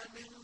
أَهْلَكْنَا مِن